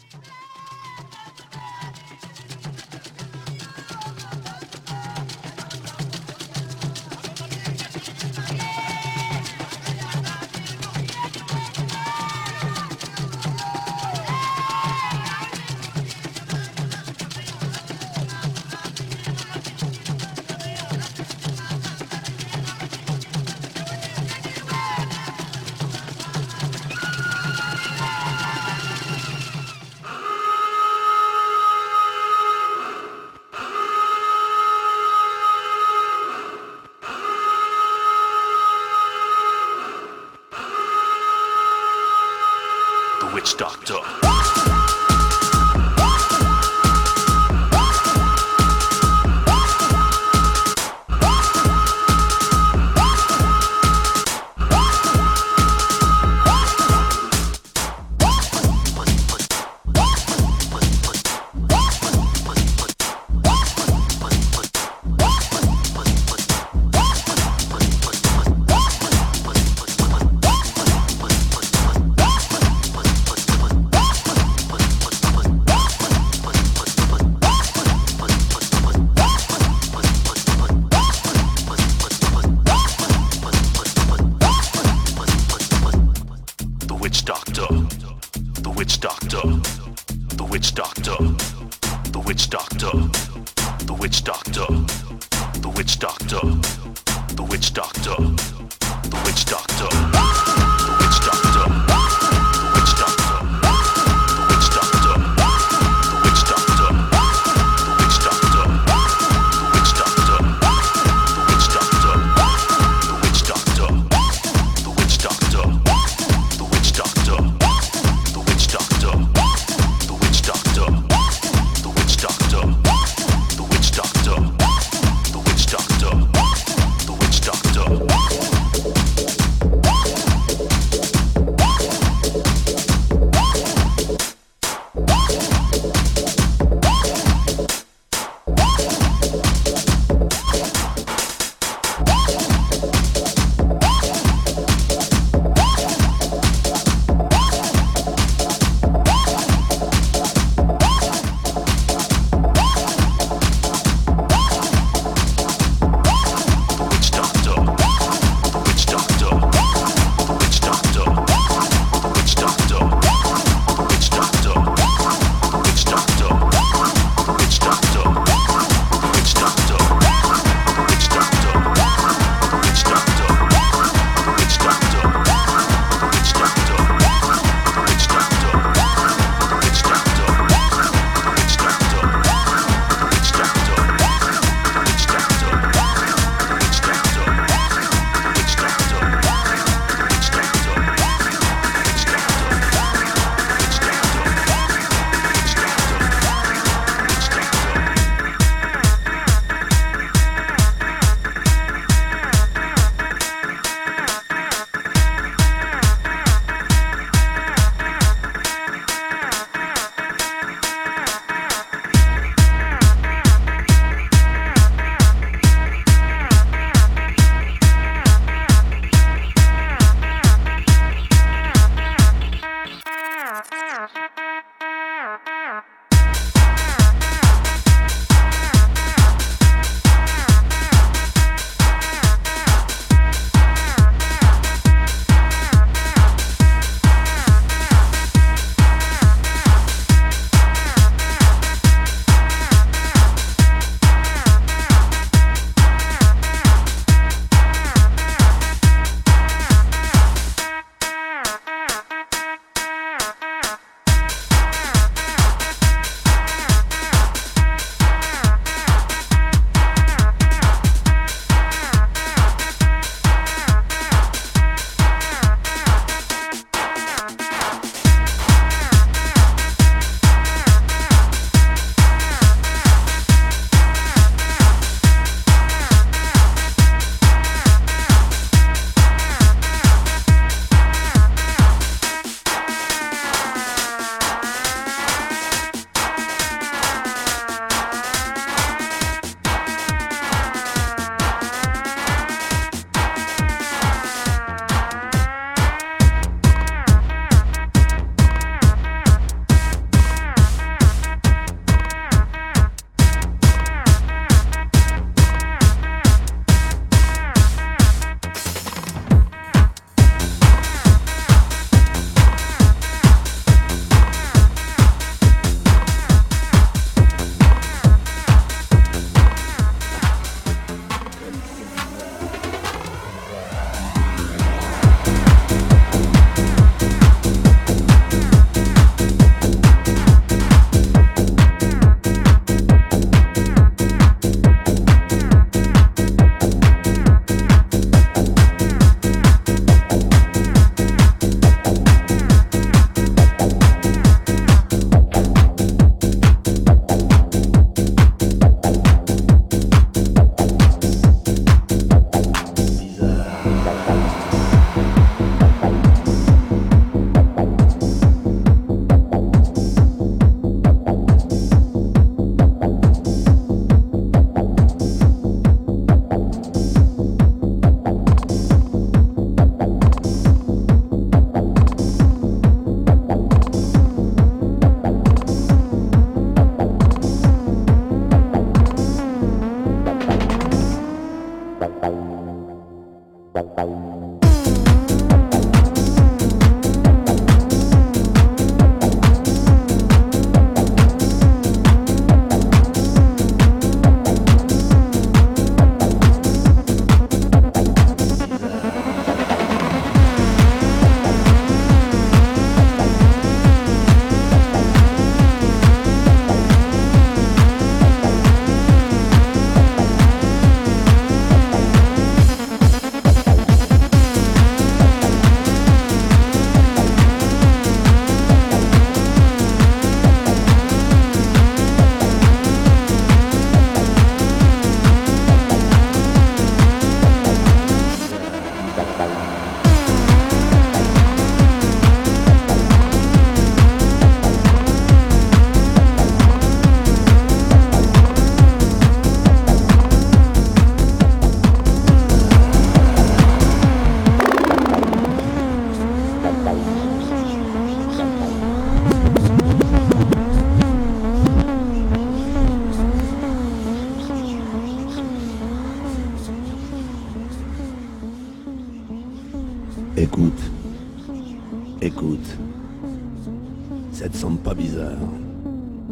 Bye.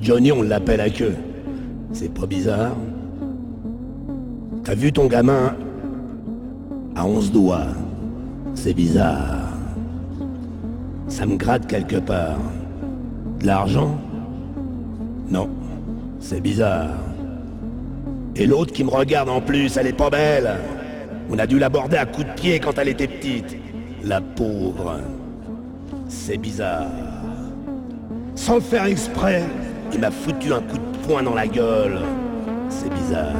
Johnny, on l'appelle à queue. C'est pas bizarre T'as vu ton gamin à onze doigts C'est bizarre. Ça me gratte quelque part. De l'argent? Non, c'est bizarre. Et l'autre qui me regarde en plus, elle est pas belle. On a dû l'aborder à coups de pied quand elle était petite. La pauvre. C'est bizarre. Sans le faire exprès, il m'a foutu un coup de poing dans la gueule. C'est bizarre.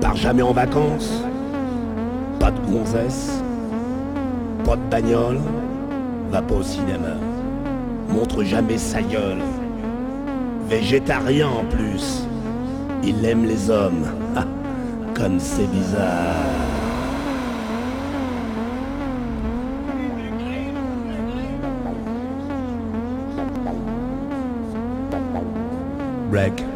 Pars jamais en vacances. Pas de gonzesse. Pas de bagnole. Va pas au cinéma. Montre jamais sa gueule. Végétarien en plus. Il aime les hommes. Ah, comme c'est bizarre. reg.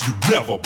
you never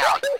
out.